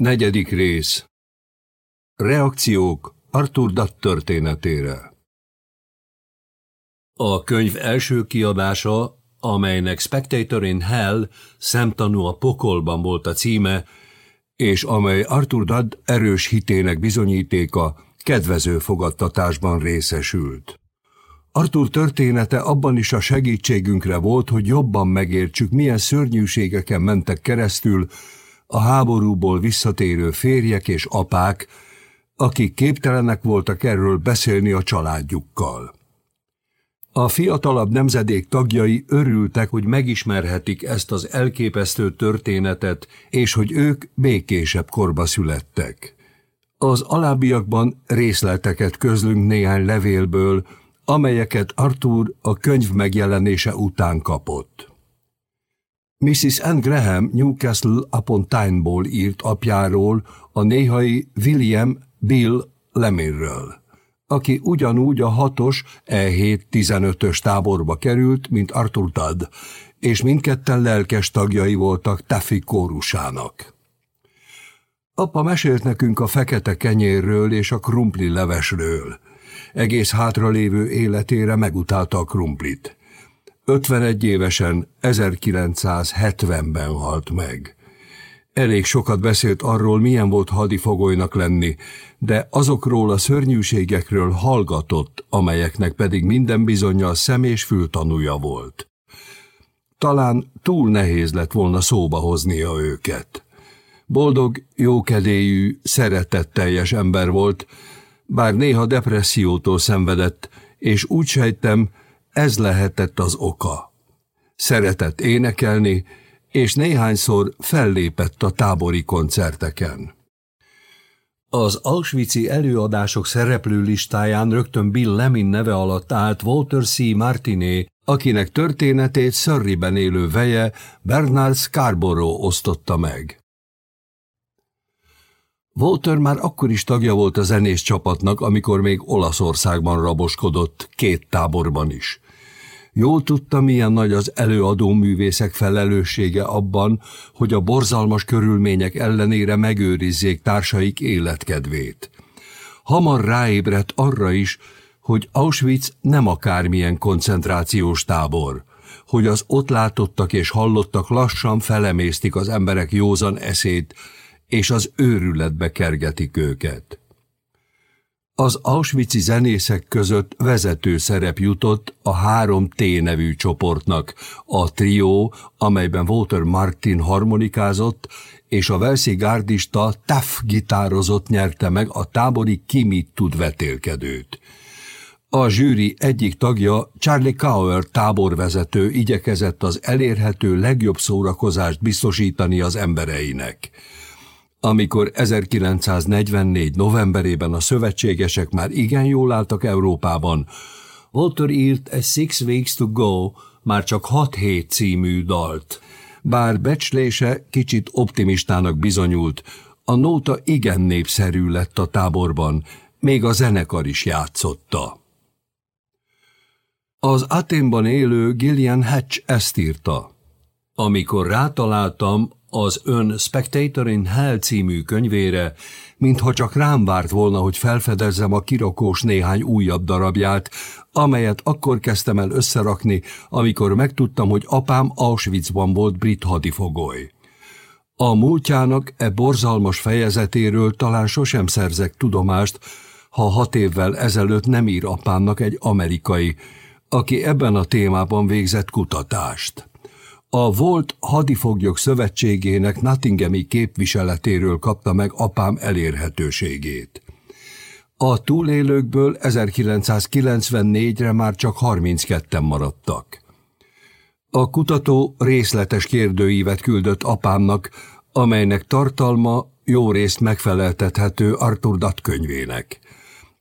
Negyedik rész Reakciók Arthur Dutt történetére A könyv első kiadása, amelynek Spectator in Hell szemtanú a pokolban volt a címe, és amely Arthur Dutt erős hitének bizonyítéka, kedvező fogadtatásban részesült. Arthur története abban is a segítségünkre volt, hogy jobban megértsük, milyen szörnyűségeken mentek keresztül, a háborúból visszatérő férjek és apák, akik képtelenek voltak erről beszélni a családjukkal. A fiatalabb nemzedék tagjai örültek, hogy megismerhetik ezt az elképesztő történetet, és hogy ők békésebb korba születtek. Az alábbiakban részleteket közlünk néhány levélből, amelyeket Arthur a könyv megjelenése után kapott. Mrs. Anne Graham Newcastle upon Tyne-ból írt apjáról, a néhai William Bill Lemirről, aki ugyanúgy a hatos E7-15-ös táborba került, mint Arthur Todd, és mindketten lelkes tagjai voltak Taffy kórusának. Apa mesélt nekünk a fekete kenyérről és a krumpli levesről. Egész hátralévő életére megutálta a krumplit. 51 évesen 1970-ben halt meg. Elég sokat beszélt arról, milyen volt hadifogolynak lenni, de azokról a szörnyűségekről hallgatott, amelyeknek pedig minden bizonyal szem és fültanúja volt. Talán túl nehéz lett volna szóba hoznia őket. Boldog, jókedélyű, szeretetteljes ember volt, bár néha depressziótól szenvedett, és úgy sejtem, ez lehetett az oka. Szeretett énekelni, és néhányszor fellépett a tábori koncerteken. Az Auschwitz-i előadások szereplő listáján rögtön Bill Lemin neve alatt állt Walter C. Martiné, akinek történetét Surreyben élő veje Bernard Scarborough osztotta meg. Walter már akkor is tagja volt a zenés csapatnak, amikor még Olaszországban raboskodott, két táborban is. Jól tudta, milyen nagy az előadó művészek felelőssége abban, hogy a borzalmas körülmények ellenére megőrizzék társaik életkedvét. Hamar ráébredt arra is, hogy Auschwitz nem akármilyen koncentrációs tábor, hogy az ott látottak és hallottak lassan felemésztik az emberek józan eszét, és az őrületbe kergetik őket. Az auschwitz zenészek között vezető szerep jutott a három T nevű csoportnak, a trió, amelyben Walter Martin harmonikázott, és a Velszi gárdista Taff gitározott nyerte meg a tábori Kimit tud vetélkedőt. A zsűri egyik tagja, Charlie Cower táborvezető igyekezett az elérhető legjobb szórakozást biztosítani az embereinek. Amikor 1944. novemberében a szövetségesek már igen jól álltak Európában, Walter írt egy Six Weeks to Go, már csak 6 hét című dalt. Bár becslése kicsit optimistának bizonyult, a nóta igen népszerű lett a táborban, még a zenekar is játszotta. Az Aténban élő Gillian Hatch ezt írta. Amikor rátaláltam, az ön Spectator in Hell című könyvére, mintha csak rám várt volna, hogy felfedezzem a kirakós néhány újabb darabját, amelyet akkor kezdtem el összerakni, amikor megtudtam, hogy apám Auschwitzban volt brit hadifogoly. A múltjának e borzalmas fejezetéről talán sosem szerzek tudomást, ha hat évvel ezelőtt nem ír apámnak egy amerikai, aki ebben a témában végzett kutatást. A volt hadifoglyok szövetségének Nottinghami képviseletéről kapta meg apám elérhetőségét. A túlélőkből 1994-re már csak 32-en maradtak. A kutató részletes kérdőívet küldött apámnak, amelynek tartalma jó részt megfeleltethető Arthur Dutt könyvének.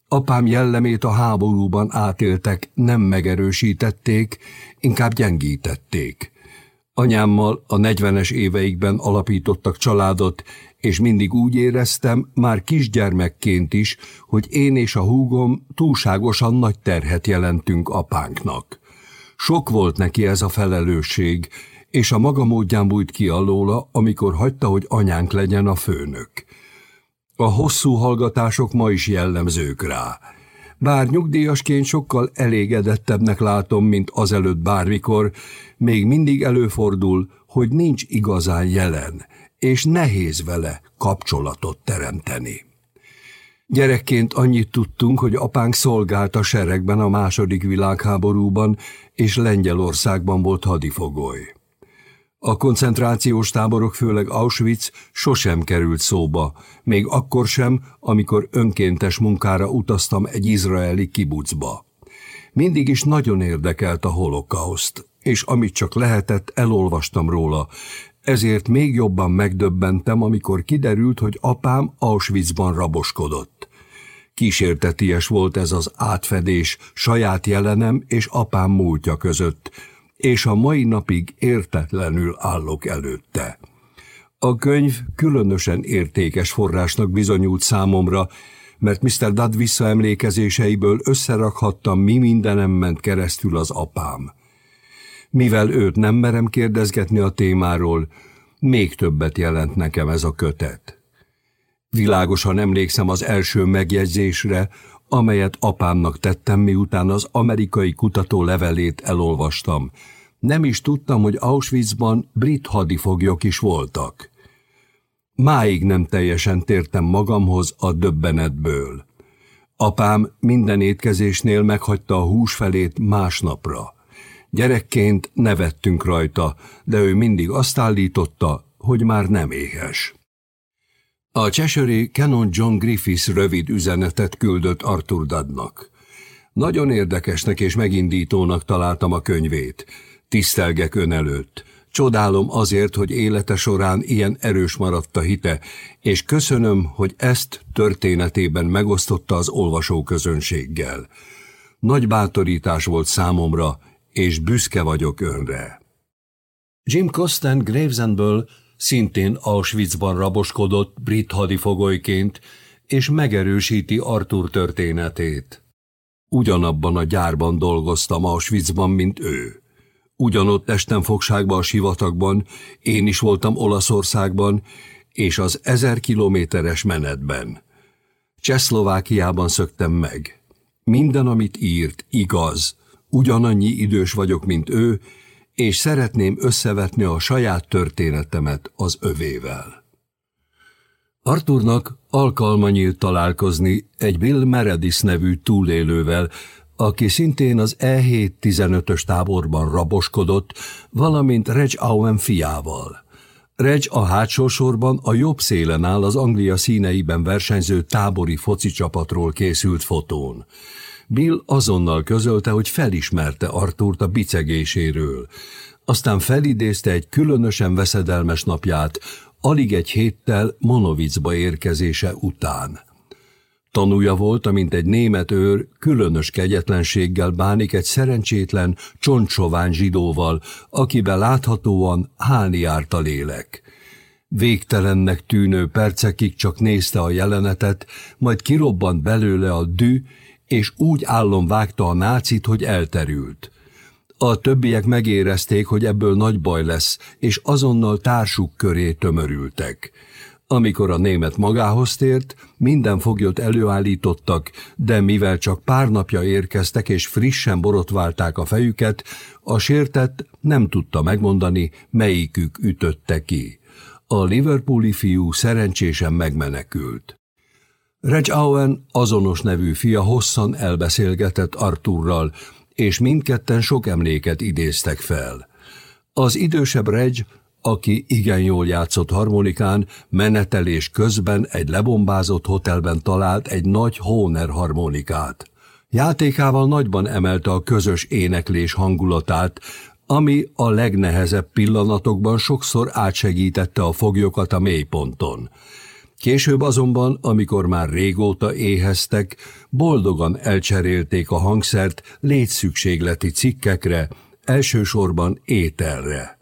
Apám jellemét a háborúban átéltek nem megerősítették, inkább gyengítették. Anyámmal a 40-es éveikben alapítottak családot, és mindig úgy éreztem, már kisgyermekként is, hogy én és a húgom túlságosan nagy terhet jelentünk apánknak. Sok volt neki ez a felelősség, és a maga módján bújt ki alóla, amikor hagyta, hogy anyánk legyen a főnök. A hosszú hallgatások ma is jellemzők rá. Bár nyugdíjasként sokkal elégedettebbnek látom, mint azelőtt bármikor, még mindig előfordul, hogy nincs igazán jelen, és nehéz vele kapcsolatot teremteni. Gyerekként annyit tudtunk, hogy apánk szolgált a seregben a második világháborúban, és Lengyelországban volt hadifogoly. A koncentrációs táborok, főleg Auschwitz sosem került szóba, még akkor sem, amikor önkéntes munkára utaztam egy izraeli kibucba. Mindig is nagyon érdekelt a holokauszt, és amit csak lehetett, elolvastam róla, ezért még jobban megdöbbentem, amikor kiderült, hogy apám Auschwitzban raboskodott. Kísérteties volt ez az átfedés saját jelenem és apám múltja között, és a mai napig értetlenül állok előtte. A könyv különösen értékes forrásnak bizonyult számomra, mert Mr. Dad visszaemlékezéseiből összerakhattam, mi mindenem ment keresztül az apám. Mivel őt nem merem kérdezgetni a témáról, még többet jelent nekem ez a kötet. Világosan emlékszem az első megjegyzésre, amelyet apámnak tettem, miután az amerikai kutató levelét elolvastam. Nem is tudtam, hogy Auschwitzban brit hadifoglyok is voltak. Máig nem teljesen tértem magamhoz a döbbenetből. Apám minden étkezésnél meghagyta a húsfelét másnapra. Gyerekként nevettünk rajta, de ő mindig azt állította, hogy már nem éhes. A Cheshire Canon John Griffiths rövid üzenetet küldött Arthur Dadnak. Nagyon érdekesnek és megindítónak találtam a könyvét. Tisztelgek ön előtt. Csodálom azért, hogy élete során ilyen erős maradt a hite, és köszönöm, hogy ezt történetében megosztotta az olvasóközönséggel. Nagy bátorítás volt számomra, és büszke vagyok önre. Jim Costen Gravesendből szintén Auschwitzban raboskodott brit hadifogolyként, és megerősíti Arthur történetét. Ugyanabban a gyárban dolgoztam Auschwitzban, mint ő. Ugyanott estem fogságba a sivatagban, én is voltam Olaszországban, és az ezer kilométeres menetben. Csehszlovákiában szöktem meg. Minden, amit írt, igaz. Ugyanannyi idős vagyok, mint ő, és szeretném összevetni a saját történetemet az övével. Arthurnak alkalma nyílt találkozni egy Bill Meredith nevű túlélővel, aki szintén az E7-15-ös táborban raboskodott, valamint Reg Owen fiával. Reg a hátsó sorban a jobb szélen áll az Anglia színeiben versenyző tábori foci csapatról készült fotón. Bill azonnal közölte, hogy felismerte Artúrt a bicegéséről. Aztán felidézte egy különösen veszedelmes napját, alig egy héttel Monovicba érkezése után. Tanúja volt, amint egy német őr különös kegyetlenséggel bánik egy szerencsétlen, csontsovány zsidóval, akiben láthatóan hálni járt a lélek. Végtelennek tűnő percekig csak nézte a jelenetet, majd kirobbant belőle a dű, és úgy állom vágta a nácit, hogy elterült. A többiek megérezték, hogy ebből nagy baj lesz, és azonnal társuk köré tömörültek. Amikor a német magához tért, minden foglyot előállítottak, de mivel csak pár napja érkeztek és frissen borotválták a fejüket, a sértett nem tudta megmondani, melyikük ütötte ki. A Liverpooli fiú szerencsésen megmenekült. Reg Owen azonos nevű fia hosszan elbeszélgetett Arturral, és mindketten sok emléket idéztek fel. Az idősebb Reg, aki igen jól játszott harmonikán, menetelés közben egy lebombázott hotelben talált egy nagy Hohner harmonikát. Játékával nagyban emelte a közös éneklés hangulatát, ami a legnehezebb pillanatokban sokszor átsegítette a foglyokat a mélyponton. Később azonban, amikor már régóta éheztek, boldogan elcserélték a hangszert létszükségleti cikkekre, elsősorban ételre.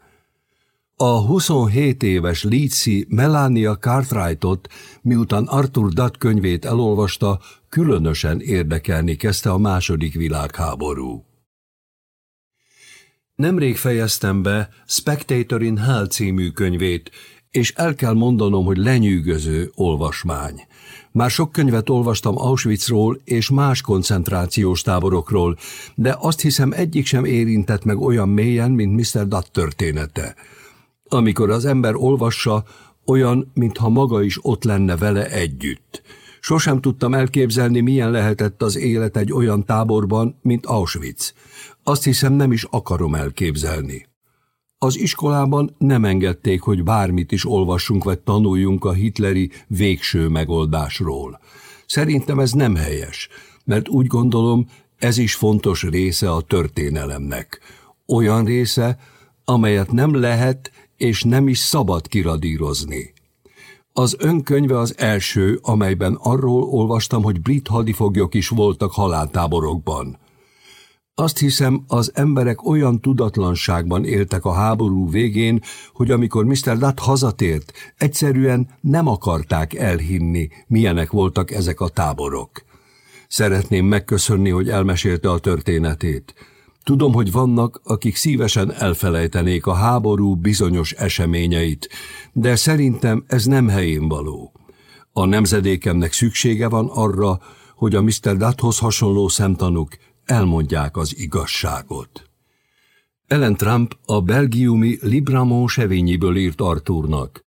A 27 éves Líci Melania Cartwrightot, miután Arthur Dutt könyvét elolvasta, különösen érdekelni kezdte a második világháború. Nemrég fejeztem be Spectator in Hell című könyvét, és el kell mondanom, hogy lenyűgöző olvasmány. Már sok könyvet olvastam Auschwitzról és más koncentrációs táborokról, de azt hiszem egyik sem érintett meg olyan mélyen, mint Mr. Dutt története. Amikor az ember olvassa, olyan, mintha maga is ott lenne vele együtt. Sosem tudtam elképzelni, milyen lehetett az élet egy olyan táborban, mint Auschwitz. Azt hiszem, nem is akarom elképzelni. Az iskolában nem engedték, hogy bármit is olvassunk vagy tanuljunk a hitleri végső megoldásról. Szerintem ez nem helyes, mert úgy gondolom, ez is fontos része a történelemnek. Olyan része, amelyet nem lehet és nem is szabad kiradírozni. Az önkönyve az első, amelyben arról olvastam, hogy brit hadifoglyok is voltak haláltáborokban. Azt hiszem, az emberek olyan tudatlanságban éltek a háború végén, hogy amikor Mr. Dutt hazatért, egyszerűen nem akarták elhinni, milyenek voltak ezek a táborok. Szeretném megköszönni, hogy elmesélte a történetét. Tudom, hogy vannak, akik szívesen elfelejtenék a háború bizonyos eseményeit, de szerintem ez nem helyén való. A nemzedékemnek szüksége van arra, hogy a Mr. Dutthoz hasonló szemtanúk elmondják az igazságot. Ellen Trump a belgiumi Libramont Sevényiből írt Arthurnak.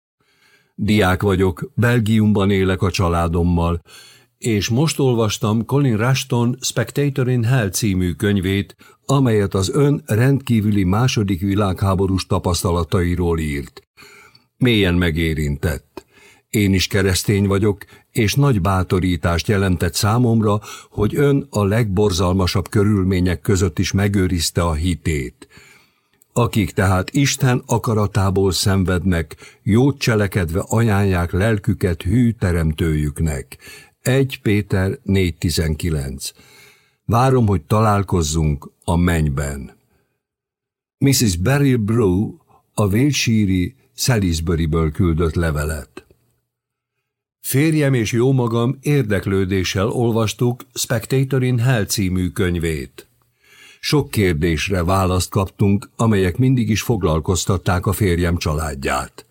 Diák vagyok, Belgiumban élek a családommal, és most olvastam Colin Rushton Spectator in Hell című könyvét, amelyet az ön rendkívüli második világháborús tapasztalatairól írt. Mélyen megérintett. Én is keresztény vagyok, és nagy bátorítást jelentett számomra, hogy ön a legborzalmasabb körülmények között is megőrizte a hitét. Akik tehát Isten akaratából szenvednek, jót cselekedve ajánlják lelküket hű teremtőjüknek. 1 Péter 4.19 Várom, hogy találkozzunk a mennyben. Mrs. Beryl Brew a Vélsíri Salisbury-ből küldött levelet. Férjem és jó magam érdeklődéssel olvastuk Spectator in Hell című könyvét. Sok kérdésre választ kaptunk, amelyek mindig is foglalkoztatták a férjem családját.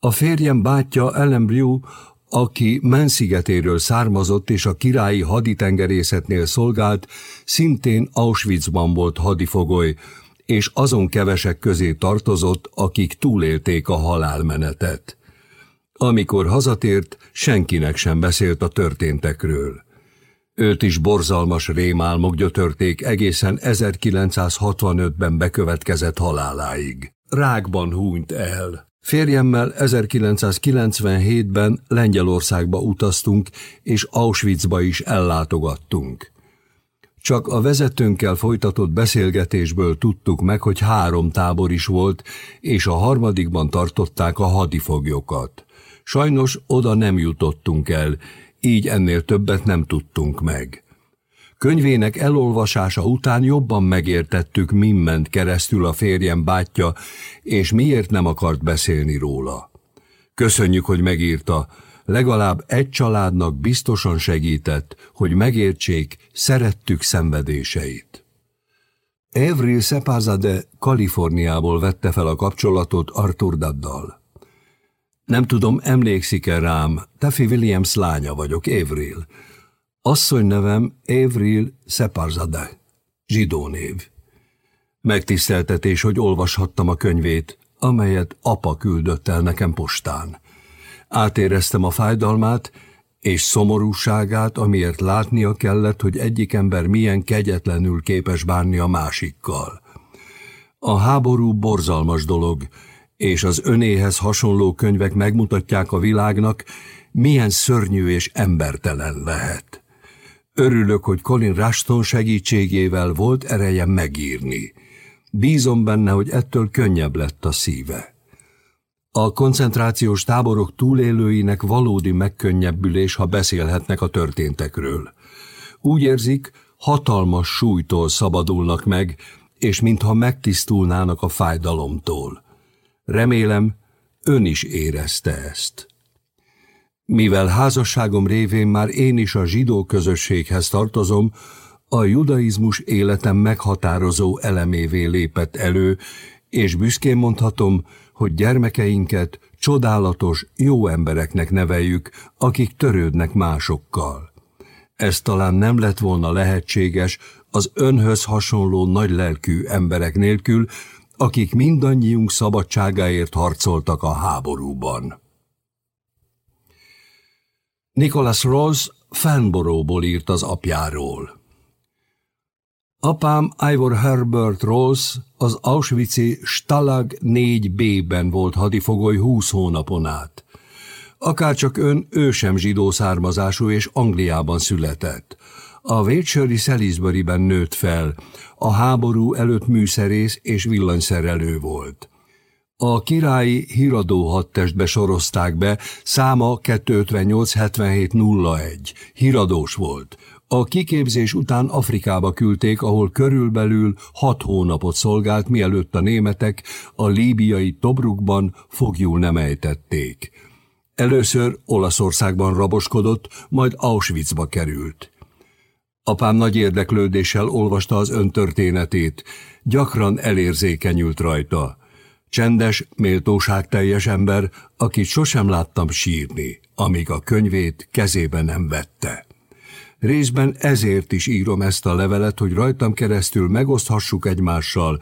A férjem bátyja Ellen Brew aki Menszigetéről származott és a királyi haditengerészetnél szolgált, szintén Auschwitzban volt hadifogoly, és azon kevesek közé tartozott, akik túlélték a halálmenetet. Amikor hazatért, senkinek sem beszélt a történtekről. Őt is borzalmas rémálmok gyötörték egészen 1965-ben bekövetkezett haláláig. Rákban húnyt el. Férjemmel 1997-ben Lengyelországba utaztunk, és Auschwitzba is ellátogattunk. Csak a vezetőnkkel folytatott beszélgetésből tudtuk meg, hogy három tábor is volt, és a harmadikban tartották a hadifoglyokat. Sajnos oda nem jutottunk el, így ennél többet nem tudtunk meg. Könyvének elolvasása után jobban megértettük, min ment keresztül a férjem bátyja, és miért nem akart beszélni róla. Köszönjük, hogy megírta, legalább egy családnak biztosan segített, hogy megértsék, szerettük szenvedéseit. Avril Sepazade Kaliforniából vette fel a kapcsolatot Arthur Daddal. Nem tudom, emlékszik-e rám, Taffy Williams lánya vagyok, Avril. Asszony nevem Avril Separzade, zsidó név. Megtiszteltetés, hogy olvashattam a könyvét, amelyet apa küldött el nekem postán. Átéreztem a fájdalmát és szomorúságát, amiért látnia kellett, hogy egyik ember milyen kegyetlenül képes bánni a másikkal. A háború borzalmas dolog, és az önéhez hasonló könyvek megmutatják a világnak, milyen szörnyű és embertelen lehet. Örülök, hogy Colin Rushton segítségével volt ereje megírni. Bízom benne, hogy ettől könnyebb lett a szíve. A koncentrációs táborok túlélőinek valódi megkönnyebbülés, ha beszélhetnek a történtekről. Úgy érzik, hatalmas súlytól szabadulnak meg, és mintha megtisztulnának a fájdalomtól. Remélem, ön is érezte ezt. Mivel házasságom révén már én is a zsidó közösséghez tartozom, a judaizmus életem meghatározó elemévé lépett elő, és büszkén mondhatom, hogy gyermekeinket csodálatos, jó embereknek neveljük, akik törődnek másokkal. Ez talán nem lett volna lehetséges az önhöz hasonló nagylelkű emberek nélkül, akik mindannyiunk szabadságáért harcoltak a háborúban. Nicholas Rose Fanboróból írt az apjáról. Apám Ivor Herbert Rose az Auschwitz-i Stalag 4B-ben volt hadifogoly húsz hónapon át. Akárcsak ön, ő sem zsidó származású és Angliában született. A Wiltshire-i Salisbury-ben nőtt fel, a háború előtt műszerész és villanyszerelő volt. A királyi híradó hadtestbe sorozták be, száma 258-77-01, híradós volt. A kiképzés után Afrikába küldték, ahol körülbelül hat hónapot szolgált, mielőtt a németek a líbiai Tobrukban fogjul nem ejtették. Először Olaszországban raboskodott, majd Auschwitzba került. Apám nagy érdeklődéssel olvasta az öntörténetét, gyakran elérzékenyült rajta. Csendes, méltóságteljes ember, akit sosem láttam sírni, amíg a könyvét kezébe nem vette. Részben ezért is írom ezt a levelet, hogy rajtam keresztül megoszthassuk egymással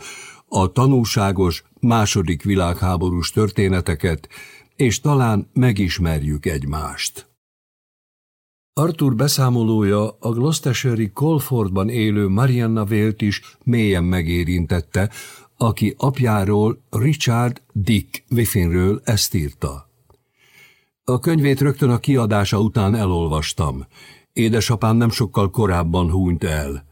a tanúságos második világháborús történeteket, és talán megismerjük egymást. Arthur beszámolója a Gloucestershire Colfordban élő Marianna Vélt is mélyen megérintette, aki apjáról Richard Dick Wiffinről ezt írta. A könyvét rögtön a kiadása után elolvastam. Édesapám nem sokkal korábban hunyt el.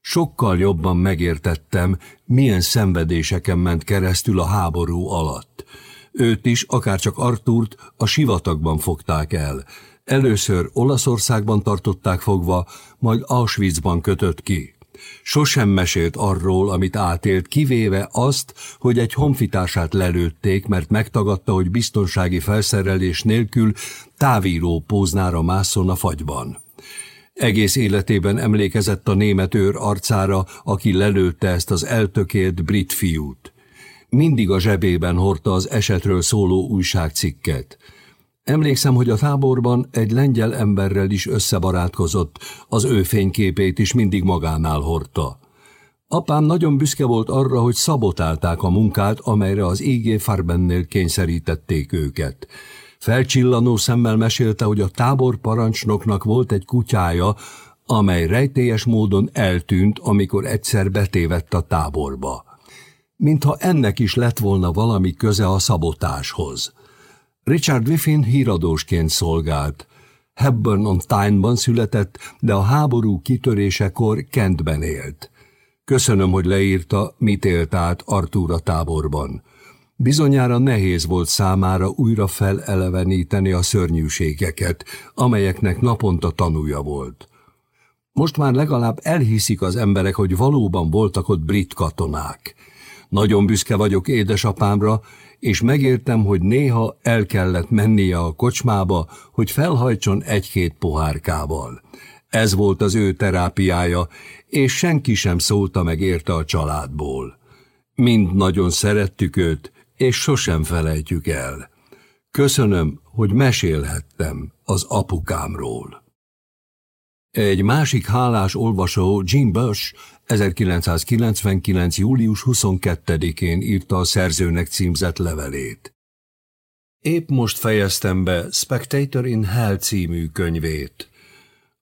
Sokkal jobban megértettem, milyen szenvedéseken ment keresztül a háború alatt. Őt is, akárcsak Artúrt, a sivatagban fogták el. Először Olaszországban tartották fogva, majd Auschwitzban kötött ki. Sosem mesélt arról, amit átélt, kivéve azt, hogy egy honfitársát lelőtték, mert megtagadta, hogy biztonsági felszerelés nélkül távíró póznára mászon a fagyban. Egész életében emlékezett a német őr arcára, aki lelőtte ezt az eltökélt brit fiút. Mindig a zsebében hordta az esetről szóló újságcikket. Emlékszem, hogy a táborban egy lengyel emberrel is összebarátkozott, az ő fényképét is mindig magánál hordta. Apám nagyon büszke volt arra, hogy szabotálták a munkát, amelyre az IG Farbennél kényszerítették őket. Felcsillanó szemmel mesélte, hogy a tábor parancsnoknak volt egy kutyája, amely rejtélyes módon eltűnt, amikor egyszer betévett a táborba. Mintha ennek is lett volna valami köze a szabotáshoz. Richard Wiffin híradósként szolgált. Hepburn on Tyne-ban született, de a háború kitörésekor Kentben élt. Köszönöm, hogy leírta, mit élt át Artúr a táborban. Bizonyára nehéz volt számára újra feleleveníteni a szörnyűségeket, amelyeknek naponta tanúja volt. Most már legalább elhiszik az emberek, hogy valóban voltak ott brit katonák. Nagyon büszke vagyok édesapámra, és megértem, hogy néha el kellett mennie a kocsmába, hogy felhajtson egy-két pohárkával. Ez volt az ő terápiája, és senki sem szólta meg érte a családból. Mind nagyon szerettük őt, és sosem felejtjük el. Köszönöm, hogy mesélhettem az apukámról. Egy másik hálás olvasó, Jim Bush, 1999. július 22-én írta a szerzőnek címzett levelét. Épp most fejeztem be Spectator in Hell című könyvét.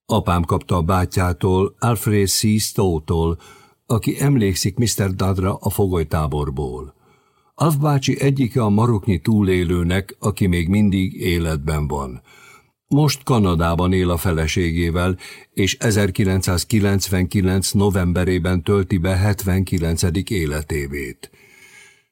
Apám kapta a bátyától, Alfred C. Stowe-tól, aki emlékszik Mr. Dadra a fogolytáborból. Alf bácsi egyike a maroknyi túlélőnek, aki még mindig életben van. Most Kanadában él a feleségével, és 1999. novemberében tölti be 79. életévét.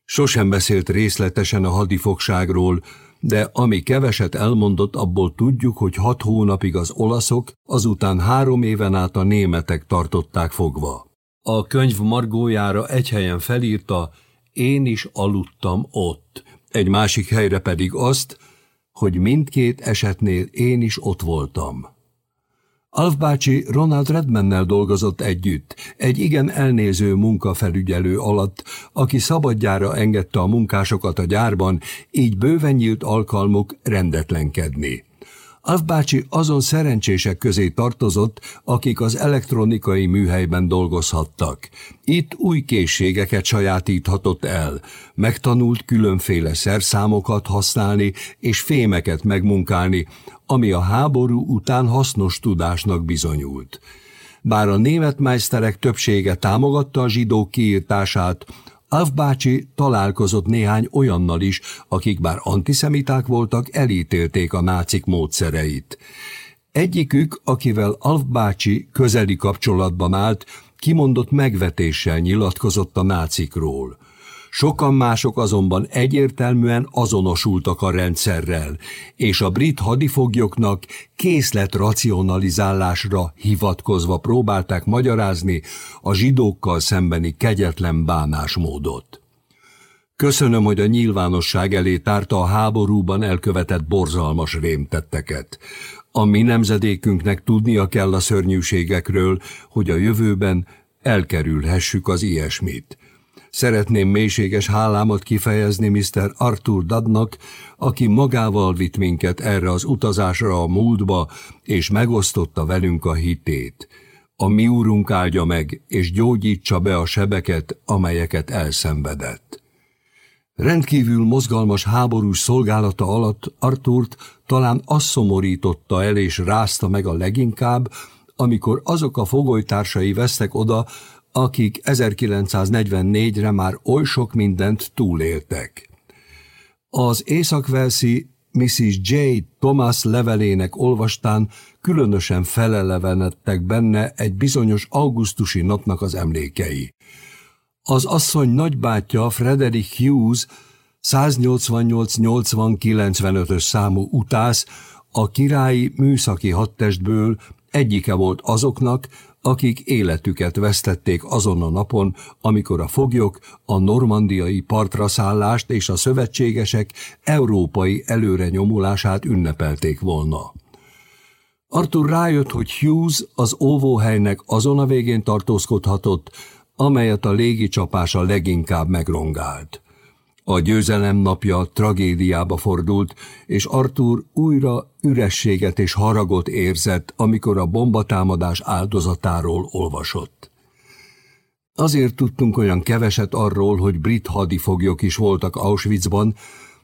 Sosem beszélt részletesen a hadifogságról, de ami keveset elmondott, abból tudjuk, hogy hat hónapig az olaszok, azután három éven át a németek tartották fogva. A könyv margójára egy helyen felírta, én is aludtam ott, egy másik helyre pedig azt, hogy mindkét esetnél én is ott voltam. Alf bácsi Ronald Redmannel dolgozott együtt, egy igen elnéző munkafelügyelő alatt, aki szabadjára engedte a munkásokat a gyárban, így bőven nyílt alkalmuk rendetlenkedni. Alf bácsi azon szerencsések közé tartozott, akik az elektronikai műhelyben dolgozhattak. Itt új készségeket sajátíthatott el, megtanult különféle szerszámokat használni és fémeket megmunkálni, ami a háború után hasznos tudásnak bizonyult. Bár a német meisterek többsége támogatta a zsidók kiírtását, Bácsi találkozott néhány olyannal is, akik bár antiszemiták voltak, elítélték a nácik módszereit. Egyikük, akivel Alf bácsi közeli kapcsolatban állt, kimondott megvetéssel nyilatkozott a nácikról. Sokan mások azonban egyértelműen azonosultak a rendszerrel, és a brit hadifoglyoknak készlet racionalizálásra hivatkozva próbálták magyarázni a zsidókkal szembeni kegyetlen bánásmódot. Köszönöm, hogy a nyilvánosság elé tárta a háborúban elkövetett borzalmas rémtetteket. A mi nemzedékünknek tudnia kell a szörnyűségekről, hogy a jövőben elkerülhessük az ilyesmit. Szeretném mélységes hálámat kifejezni Mr. Arthur Dadnak, aki magával vitt minket erre az utazásra a múltba, és megosztotta velünk a hitét. A mi úrunk áldja meg, és gyógyítsa be a sebeket, amelyeket elszenvedett. Rendkívül mozgalmas háborús szolgálata alatt Artúrt talán az szomorította el és rázta meg a leginkább, amikor azok a fogolytársai vesztek oda, akik 1944-re már oly sok mindent túléltek. Az északvelszi Mrs. J. Thomas levelének olvastán különösen felelevenedtek benne egy bizonyos augusztusi napnak az emlékei. Az asszony nagybátyja Frederick Hughes 188-80-95-ös számú utász a királyi műszaki hadtestből egyike volt azoknak, akik életüket vesztették azon a napon, amikor a foglyok a normandiai partra szállást és a szövetségesek európai előre nyomulását ünnepelték volna. Arthur rájött, hogy Hughes az óvóhelynek azon a végén tartózkodhatott, amelyet a légicsapása leginkább megrongált. A győzelem napja tragédiába fordult, és Arthur újra ürességet és haragot érzett, amikor a bombatámadás áldozatáról olvasott. Azért tudtunk olyan keveset arról, hogy brit hadifoglyok is voltak Auschwitzban,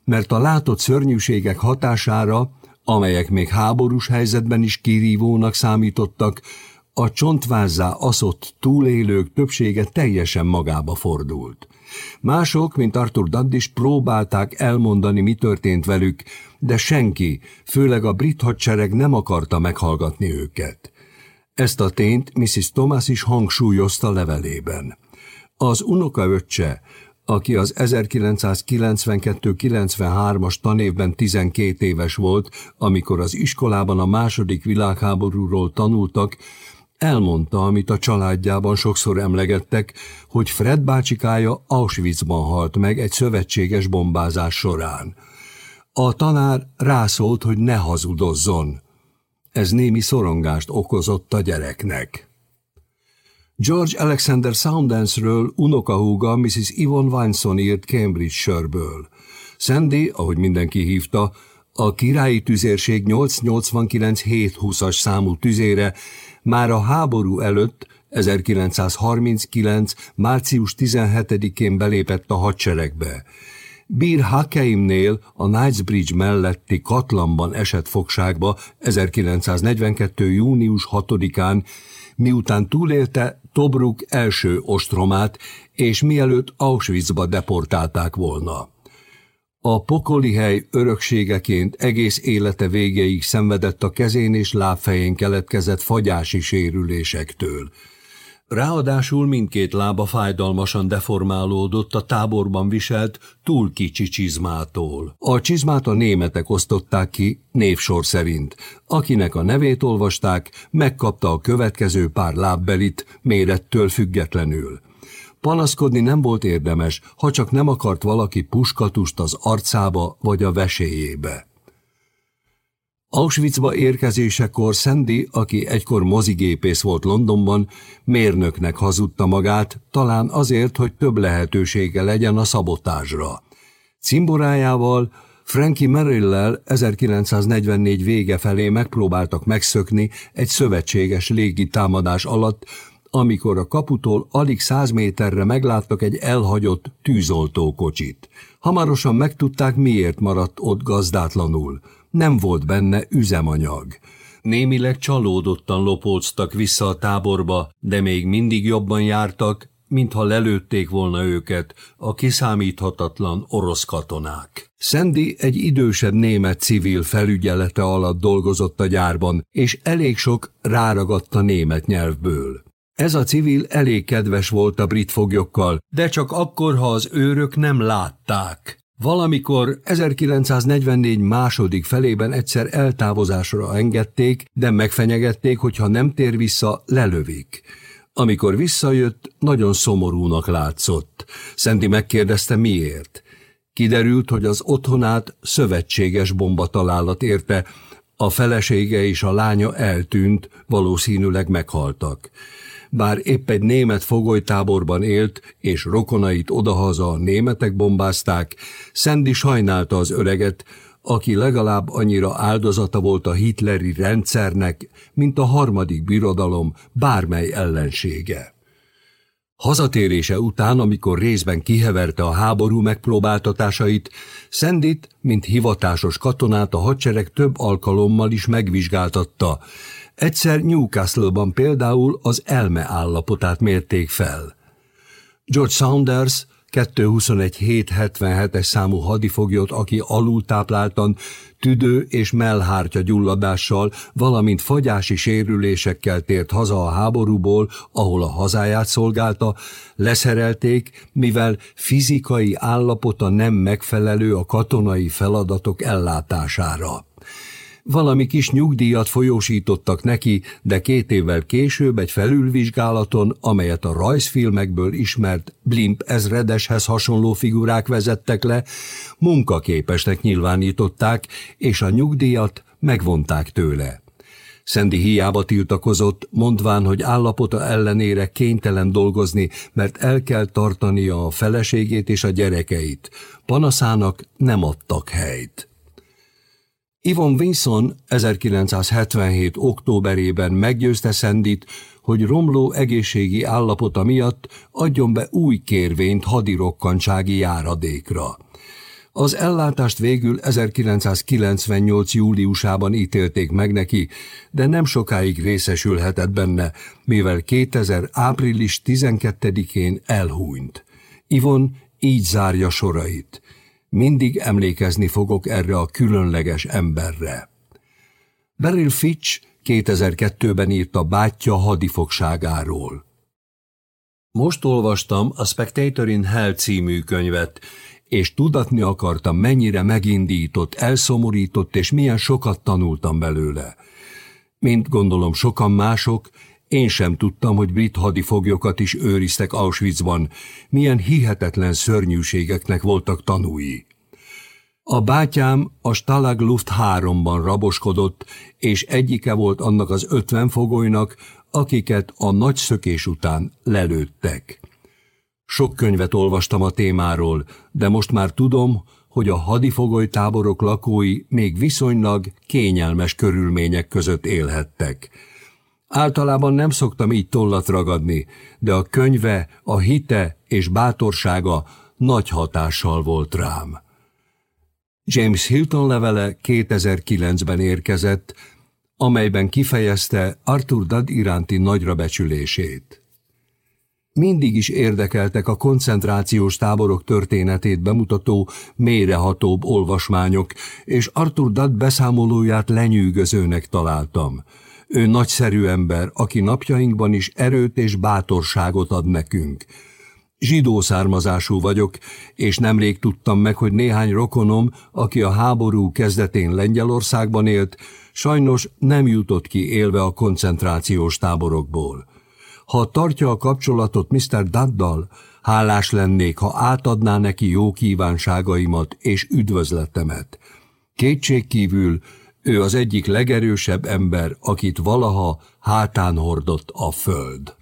mert a látott szörnyűségek hatására, amelyek még háborús helyzetben is kirívónak számítottak, a csontvázzá aszott túlélők többsége teljesen magába fordult. Mások, mint Arthur Daddis próbálták elmondani, mi történt velük, de senki, főleg a brit hadsereg nem akarta meghallgatni őket. Ezt a tényt Mrs. Thomas is hangsúlyozta levelében. Az unokaöccse, aki az 1992-93-as tanévben 12 éves volt, amikor az iskolában a második világháborúról tanultak, Elmondta, amit a családjában sokszor emlegettek, hogy Fred bácsikája Auschwitzban halt meg egy szövetséges bombázás során. A tanár rászólt, hogy ne hazudozzon. Ez némi szorongást okozott a gyereknek. George Alexander Soundance-ről unokahúga Mrs. Yvonne Wineson írt Cambridge-sörből. Sandy, ahogy mindenki hívta, a királyi tüzérség 889-720-as számú tüzére már a háború előtt 1939. március 17-én belépett a hadseregbe. Bir Hakeimnél a Knightsbridge melletti Katlanban esett fogságba 1942. június 6-án, miután túlélte Tobruk első ostromát, és mielőtt Auschwitzba deportálták volna. A pokoli hely örökségeként egész élete végéig szenvedett a kezén és lábfején keletkezett fagyási sérülésektől. Ráadásul mindkét lába fájdalmasan deformálódott a táborban viselt túl kicsi csizmától. A csizmát a németek osztották ki névsor szerint. Akinek a nevét olvasták, megkapta a következő pár lábbelit mérettől függetlenül. Panaszkodni nem volt érdemes, ha csak nem akart valaki puskatust az arcába vagy a veséjébe. Auschwitzba érkezésekor Sandy, aki egykor mozigépész volt Londonban, mérnöknek hazudta magát, talán azért, hogy több lehetősége legyen a szabotásra. Cimborájával Frankie Merrill-lel 1944 vége felé megpróbáltak megszökni egy szövetséges légi támadás alatt, amikor a kaputól alig száz méterre megláttak egy elhagyott tűzoltókocsit. Hamarosan megtudták, miért maradt ott gazdátlanul. Nem volt benne üzemanyag. Némileg csalódottan lopóztak vissza a táborba, de még mindig jobban jártak, mintha lelőtték volna őket a kiszámíthatatlan orosz katonák. Sandy egy idősebb német civil felügyelete alatt dolgozott a gyárban, és elég sok ráragadt a német nyelvből. Ez a civil elég kedves volt a brit foglyokkal, de csak akkor, ha az őrök nem látták. Valamikor 1944 második felében egyszer eltávozásra engedték, de megfenyegették, hogy ha nem tér vissza, lelövik. Amikor visszajött, nagyon szomorúnak látszott. Szenti megkérdezte, miért. Kiderült, hogy az otthonát szövetséges bombatalálat érte, a felesége és a lánya eltűnt, valószínűleg meghaltak. Bár épp egy német fogolytáborban élt, és rokonait odahaza a németek bombázták, Szendi sajnálta az öreget, aki legalább annyira áldozata volt a hitleri rendszernek, mint a harmadik birodalom bármely ellensége. Hazatérése után, amikor részben kiheverte a háború megpróbáltatásait, Szendit, mint hivatásos katonát a hadsereg több alkalommal is megvizsgáltatta. Egyszer Newcastle-ban például az elme állapotát mérték fel. George Saunders 221-777-es számú hadifoglyot, aki alultápláltan, tüdő és mellhártya gyulladással, valamint fagyási sérülésekkel tért haza a háborúból, ahol a hazáját szolgálta, leszerelték, mivel fizikai állapota nem megfelelő a katonai feladatok ellátására. Valami kis nyugdíjat folyósítottak neki, de két évvel később egy felülvizsgálaton, amelyet a rajzfilmekből ismert Blimp ezredeshez hasonló figurák vezettek le, munkaképesnek nyilvánították, és a nyugdíjat megvonták tőle. Szendi hiába tiltakozott, mondván, hogy állapota ellenére kénytelen dolgozni, mert el kell tartania a feleségét és a gyerekeit. Panaszának nem adtak helyt. Ivon Vinson 1977. októberében meggyőzte Szendit, hogy romló egészségi állapota miatt adjon be új kérvényt hadirokkantsági járadékra. Az ellátást végül 1998. júliusában ítélték meg neki, de nem sokáig részesülhetett benne, mivel 2000. április 12-én elhúnyt. Ivon így zárja sorait. Mindig emlékezni fogok erre a különleges emberre. Beryl Fitch 2002-ben írt a bátyja hadifogságáról. Most olvastam a Spectator in Hell című könyvet, és tudatni akartam, mennyire megindított, elszomorított, és milyen sokat tanultam belőle. Mint gondolom sokan mások, én sem tudtam, hogy brit hadifoglyokat is őriztek Auschwitzban, milyen hihetetlen szörnyűségeknek voltak tanúi. A bátyám a Stalag Luft 3-ban raboskodott, és egyike volt annak az ötven fogolynak, akiket a nagy szökés után lelőttek. Sok könyvet olvastam a témáról, de most már tudom, hogy a hadifogoly táborok lakói még viszonylag kényelmes körülmények között élhettek. Általában nem szoktam így tollat ragadni, de a könyve, a hite és bátorsága nagy hatással volt rám. James Hilton levele 2009-ben érkezett, amelyben kifejezte Arthur Dad iránti nagyra becsülését. Mindig is érdekeltek a koncentrációs táborok történetét bemutató, mélyrehatóbb olvasmányok, és Arthur Dad beszámolóját lenyűgözőnek találtam – ő nagyszerű ember, aki napjainkban is erőt és bátorságot ad nekünk. Zsidó származású vagyok, és nemrég tudtam meg, hogy néhány rokonom, aki a háború kezdetén Lengyelországban élt, sajnos nem jutott ki élve a koncentrációs táborokból. Ha tartja a kapcsolatot Mr. Daddal, hálás lennék, ha átadná neki jó kívánságaimat és üdvözletemet. Kétségkívül Ő az egyik legerősebb ember, akit valaha hátán hordott a föld.